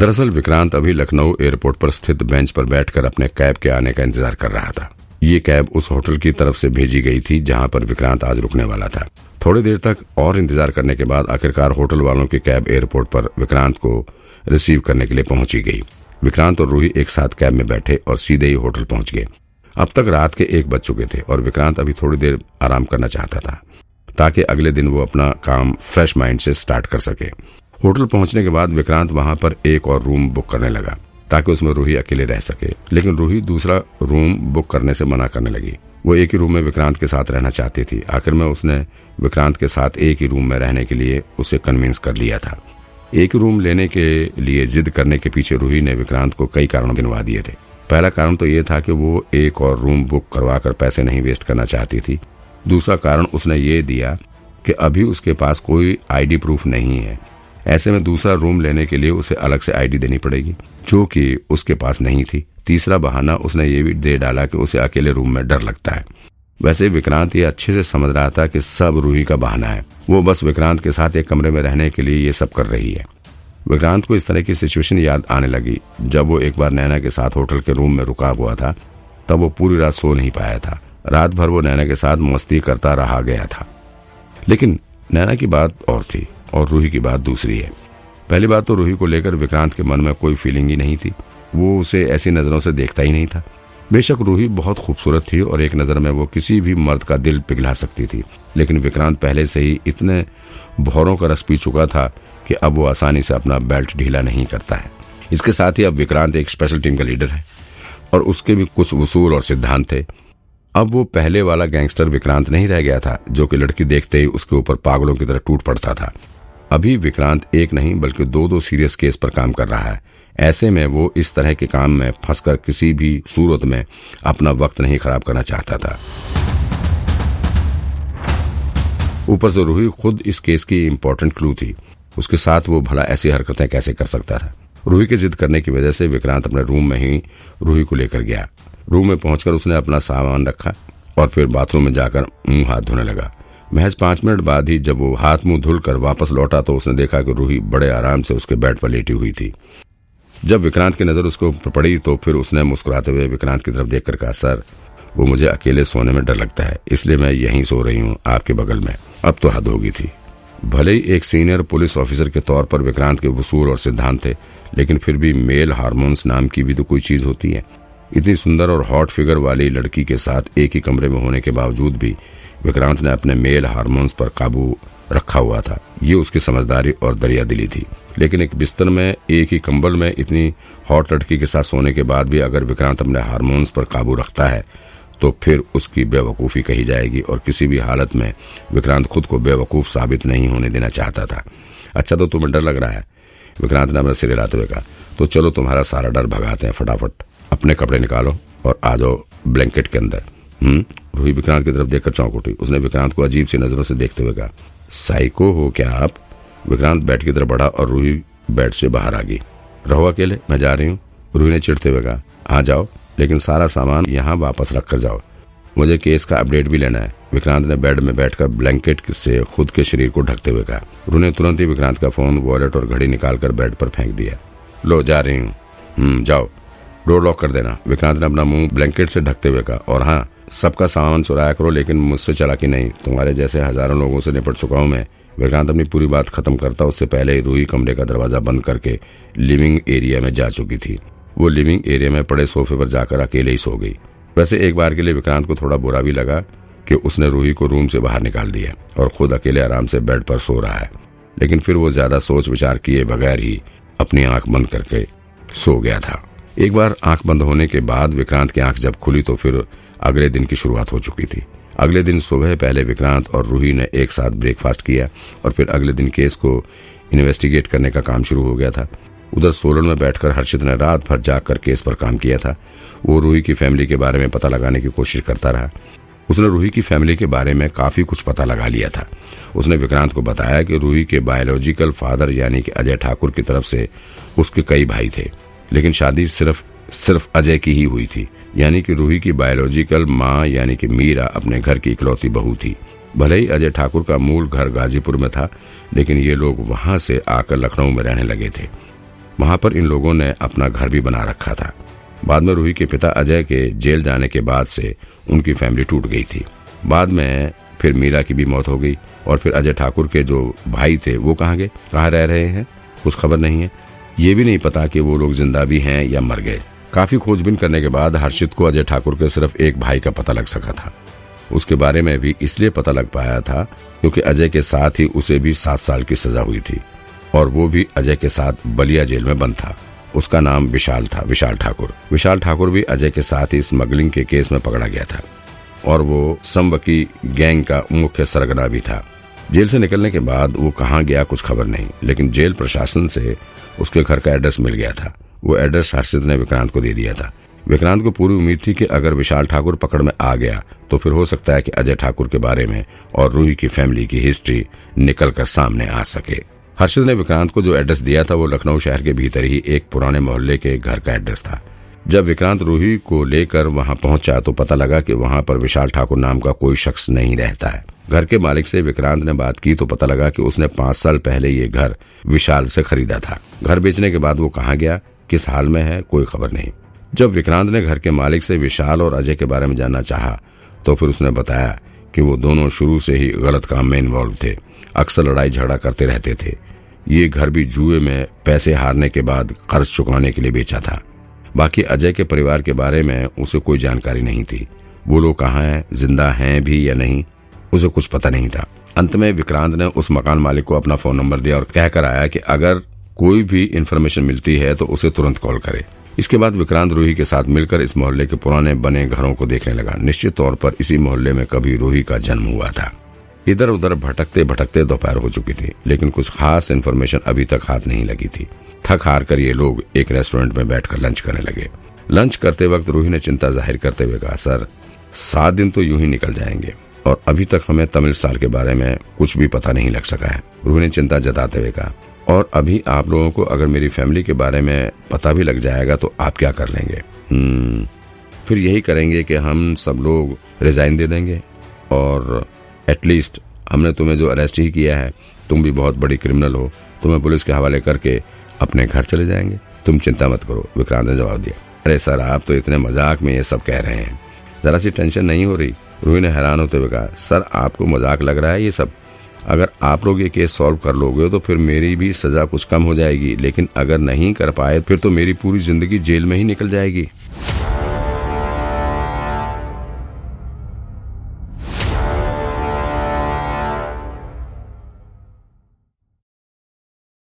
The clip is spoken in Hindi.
दरअसल, विक्रांत अभी लखनऊ एयरपोर्ट पर स्थित बेंच पर बैठकर अपने कैब के आने का इंतज़ार कर रहा था। ये कैब उस होटल की तरफ़ से भेजी गई थी, जहाँ पर विक्रांत आज रुकने वाला था। थोड़ी देर तक और इंतज़ार करने के बाद आखिरकार होटल वालों की कैब एयरपोर्ट पर विक्रांत को रिसीव करने के लिए पहुँची गई। विक्रांत और रूही एक साथ कैब में बैठे और सीधे ही होटल पहुँच गए। अब तक रात के एक बज चुके थे और विक्रांत अभी थोड़ी देर आराम करना चाहता था, ताकि अगले दिन वो अपना काम फ्रेश माइंड से स्टार्ट कर सके। होटल पहुँचने के बाद विक्रांत वहाँ पर एक और रूम बुक करने लगा, ताकि उसमें रूही अकेले रह सके। लेकिन रूही दूसरा रूम बुक करने से मना करने लगी। वो एक ही रूम में विक्रांत के साथ रहना चाहती थी। आखिर में उसने विक्रांत के साथ एक ही रूम में रहने के लिए उसे कन्विंस कर लिया था। एक रूम लेने के लिए जिद करने के पीछे रूही ने विक्रांत को कई कारण गिनवा दिए थे। पहला कारण तो ये था कि वो एक और रूम बुक करवा कर पैसे नहीं वेस्ट करना चाहती थी। दूसरा कारण उसने ये दिया कि अभी उसके पास कोई आईडी प्रूफ नहीं है। ऐसे में दूसरा रूम लेने के लिए उसे अलग से आईडी देनी पड़ेगी, जो कि उसके पास नहीं थी। तीसरा बहाना, उसने ये भी दे डाला कि उसे अकेले रूम में डर लगता है। वैसे विक्रांत, ये अच्छे से समझ रहा था कि सब रूही का बहाना है। वो बस विक्रांत के साथ एक कमरे में रहने के लिए ये सब कर रही है। विक्रांत को इस तरह की सिचुएशन याद आने लगी। जब वो एक बार नैना के साथ होटल के रूम में रुका हुआ था, तब वो पूरी रात सो नहीं पाया था। रात भर वो नैना के साथ मस्ती करता रहा गया था। लेकिन नैना की बात और थी और रूही की बात दूसरी है। पहली बात तो रूही को लेकर विक्रांत के मन में कोई फीलिंग ही नहीं थी। वो उसे ऐसी नज़रों से देखता ही नहीं था। बेशक रूही बहुत खूबसूरत थी और एक नज़र में वो किसी भी मर्द का दिल पिघला सकती थी। लेकिन विक्रांत पहले से ही इतने भौरों का रस पी चुका था कि अब वो आसानी से अपना बेल्ट ढीला नहीं करता है। इसके साथ ही अब विक्रांत एक स्पेशल टीम का लीडर है और उसके भी कुछ वसूल और सिद्धांत थे। अब वो पहले वाला गैंगस्टर विक्रांत नहीं रह गया था, जो कि लड़की देखते ही उसके ऊपर पागलों की तरह टूट पड़ता था। अभी विक्रांत एक नहीं, बल्कि दो दो सीरियस केस पर काम कर रहा है। ऐसे में वो इस तरह के काम में फंसकर किसी भी सूरत में अपना वक्त नहीं खराब करना चाहता था। ऊपर से रूही खुद इस केस की इम्पोर्टेंट क्लू थी। उसके साथ वो भला ऐसी हरकतें कैसे कर सकता था? रूही की जिद करने की वजह से विक्रांत अपने रूम में ही रूही को लेकर गया। रूम में पहुंचकर उसने अपना सामान रखा और फिर बाथरूम में जाकर मुँह हाथ धोने लगा। महज पाँच मिनट बाद ही जब वो हाथ मुँह धुलकर वापस लौटा तो उसने देखा कि रूही बड़े आराम से उसके बेड पर लेटी हुई थी। जब विक्रांत की नज़र उसको पड़ी तो फिर उसने मुस्कुराते हुए विक्रांत की तरफ़ देखकर कहा, सर, वो मुझे अकेले सोने में डर लगता है, इसलिए मैं यहीं सो रही हूँ, आपके बगल में। अब तो हद होगी थी। भले ही एक सीनियर पुलिस ऑफिसर के तौर पर विक्रांत के वसूल और सिद्धांत थे, लेकिन फिर भी मेल हार्मोन्स नाम की भी तो कोई चीज़ होती है। इतनी सुंदर और हॉट फिगर वाली लड़की के साथ एक ही कमरे में होने के बावजूद भी विक्रांत ने अपने मेल हार्मोन्स पर काबू रखा हुआ था। ये उसकी समझदारी और दरिया दिली थी। लेकिन एक बिस्तर में, एक ही कंबल में इतनी हॉट लड़की के साथ सोने के बाद भी अगर विक्रांत अपने हार्मोन्स पर काबू रखता है तो फिर उसकी बेवकूफ़ी कही जाएगी और किसी भी हालत में विक्रांत खुद को बेवकूफ़ साबित नहीं होने देना चाहता था। अच्छा तो तुम्हें डर लग रहा है? विक्रांत ने अपने सिरे लाते हुए कहा तो चलो तुम्हारा सारा डर भगाते हैं फटाफट। अपने कपड़े निकालो और आ जाओ ब्लैंकेट के अंदर। हम्म? रूही विक्रांत की तरफ़ देखकर चौंक उठी। उसने विक्रांत को अजीब सी नज़रों से देखते हुए कहा, साइको हो क्या आप? विक्रांत बेड की तरफ़ बढ़ा और रूही बेड से बाहर आ गई। रहो अकेले, मैं जा रही हूँ। रूही ने चिड़ते हुए कहा, आ जाओ। लेकिन सारा सामान यहाँ वापस रख कर जाओ। मुझे केस का अपडेट भी लेना है। विक्रांत ने बेड में बैठकर ब्लैंकेट से खुद के शरीर को ढकते हुए कहा। रू ने तुरंत ही विक्रांत का फ़ोन, वॉलेट और घड़ी निकालकर बेड पर फेंक दिया। लो, जा रही हूँ। हम्म जाओ। डोर लॉक कर देना। विक्रांत ने अपना मुँह ब्लैंकेट से ढकते हुए कहा। और हाँ सबका सामान चुराया करो, लेकिन मुझसे चला कि नहीं। तुम्हारे जैसे हज़ारों लोगों से निपट चुका हूँ मैं। विक्रांत अपनी पूरी बात खत्म करता, उससे पहले ही रूही कमरे का दरवाज़ा बंद करके लिविंग एरिया में जा चुकी थी। वो लिविंग एरिया में पड़े सोफे पर जाकर अकेले ही सो गई। वैसे एक बार के लिए विक्रांत को थोड़ा बुरा भी लगा कि उसने रूही को रूम से बाहर निकाल दिया और खुद अकेले आराम से बेड पर सो रहा है। लेकिन फिर वो ज़्यादा सोच विचार किए बगैर ही अपनी आँख बंद करके सो गया था। एक बार आँख बंद होने के बाद विक्रांत की आँख जब खुली तो फिर अगले दिन की शुरुआत हो चुकी थी। अगले दिन सुबह पहले विक्रांत और रूही ने एक साथ ब्रेकफास्ट किया और फिर अगले दिन केस को इन्वेस्टिगेट करने का काम शुरू हो गया था। उधर सोलन में बैठकर हर्षित ने रात भर जाकर केस पर काम किया था। वो रूही की फैमिली के बारे में पता लगाने की कोशिश करता रहा। उसने रूही की फैमिली के बारे में काफ़ी कुछ पता लगा लिया था। उसने विक्रांत को बताया कि रूही के बायोलॉजिकल फादर यानी कि अजय ठाकुर की तरफ़ से उसके कई भाई थे। लेकिन शादी सिर्फ़ सिर्फ़ अजय की ही हुई थी। यानी कि रूही की बायोलॉजिकल माँ यानी कि मीरा अपने घर की इकलौती बहू थी। भले ही अजय ठाकुर का मूल घर गाजीपुर में था, लेकिन ये लोग वहाँ से आकर लखनऊ में रहने लगे थे। वहाँ पर इन लोगों ने अपना घर भी बना रखा था। बाद में रूही के पिता अजय के जेल जाने के बाद से उनकी फैमिली टूट गई थी। बाद में फिर मीरा की भी मौत हो गई और फिर अजय ठाकुर के जो भाई थे, वो कहाँ गए? कहाँ रह रहे हैं? कुछ खबर नहीं है। ये भी नहीं पता कि वो लोग ज़िंदा भी हैं या मर गए। काफ़ी खोजबीन करने के बाद हर्षित को अजय ठाकुर के सिर्फ़ एक भाई का पता लग सका था। उसके बारे में भी इसलिए पता लग पाया था क्योंकि अजय के साथ ही उसे भी सात साल की सजा हुई थी। और वो भी अजय के साथ बलिया जेल में बंद था। उसका नाम विशाल था, विशाल ठाकुर। विशाल ठाकुर भी अजय के साथ ही स्मगलिंग के केस में पकड़ा गया था। और वो समवकी गैंग का मुख्य सरगना भी था। जेल से निकलने के बाद वो कहाँ गया कुछ खबर नहीं, लेकिन जेल प्रशासन से उसके घर का एड्रेस मिल गया था। वो एड्रेस हर्षित ने विक्रांत को दे दिया था। विक्रांत को पूरी उम्मीद थी कि अगर विशाल ठाकुर पकड़ में आ गया तो फिर हो सकता है कि अजय ठाकुर के बारे में और रूही की फैमिली की हिस्ट्री निकल कर सामने आ सके। हर्षित ने विक्रांत को जो एड्रेस दिया था वो लखनऊ शहर के भीतर ही एक पुराने मोहल्ले के घर का एड्रेस था। जब विक्रांत रूही को लेकर वहाँ पहुँचा तो पता लगा कि वहाँ पर विशाल ठाकुर नाम का कोई शख्स नहीं रहता है। घर के मालिक से विक्रांत ने बात की तो पता लगा कि उसने पाँच साल पहले ये घर विशाल से खरीदा था। घर बेचने के बाद वो कहा गया, किस हाल में है, कोई खबर नहीं। जब विक्रांत ने घर के मालिक से विशाल और अजय के बारे में जानना चाहा तो फिर उसने बताया कि वो दोनों शुरू से ही गलत काम में इन्वॉल्व थे। अक्सर लड़ाई झगड़ा करते रहते थे। ये घर भी जुए में पैसे हारने के बाद कर्ज चुकाने के लिए बेचा था। बाकी अजय के परिवार के बारे में उसे कोई जानकारी नहीं थी। वो लोग कहाँ हैं, ज़िंदा हैं भी या नहीं, उसे कुछ पता नहीं था। अंत में विक्रांत ने उस मकान मालिक को अपना फ़ोन नंबर दिया और कहकर आया कि अगर कोई भी इन्फॉर्मेशन मिलती है तो उसे तुरंत कॉल करे। इसके बाद विक्रांत रूही के साथ मिलकर इस मोहल्ले के पुराने बने घरों को देखने लगा। निश्चित तौर पर इसी मोहल्ले में कभी रूही का जन्म हुआ था। इधर उधर भटकते भटकते दोपहर हो चुकी थी लेकिन कुछ खास इन्फॉर्मेशन अभी तक हाथ नहीं लगी थी। थक हार कर ये लोग एक रेस्टोरेंट में बैठकर लंच करने लगे। लंच करते वक्त रूही ने चिंता ज़ाहिर करते हुए कहा सर सात दिन तो यूँ ही निकल जाएँगे और अभी तक हमें तमिल स्टार के बारे में कुछ भी पता नहीं लग सका है। रूही ने चिंता जताते हुए कहा और अभी आप लोगों को अगर मेरी फैमिली के बारे में पता भी लग जाएगा तो आप क्या कर लेंगे? हम्म, फिर यही करेंगे कि हम सब लोग रिजाइन दे देंगे और एटलीस्ट हमने तुम्हें जो अरेस्ट ही किया है, तुम भी बहुत बड़ी क्रिमिनल हो। तुम्हें पुलिस के हवाले करके अपने घर चले जाएँगे। तुम चिंता मत करो, विक्रांत ने जवाब दिया। अरे सर, आप तो इतने मज़ाक में ये सब कह रहे हैं। जरा सी टेंशन नहीं हो रही। रूही ने हैरान होते हुए कहा, सर, आपको मज़ाक लग रहा है ये सब? अगर आप लोग ये केस सॉल्व कर लोगे तो फिर मेरी भी सजा कुछ कम हो जाएगी। लेकिन अगर नहीं कर पाए, फिर तो मेरी पूरी ज़िंदगी जेल में ही निकल जाएगी।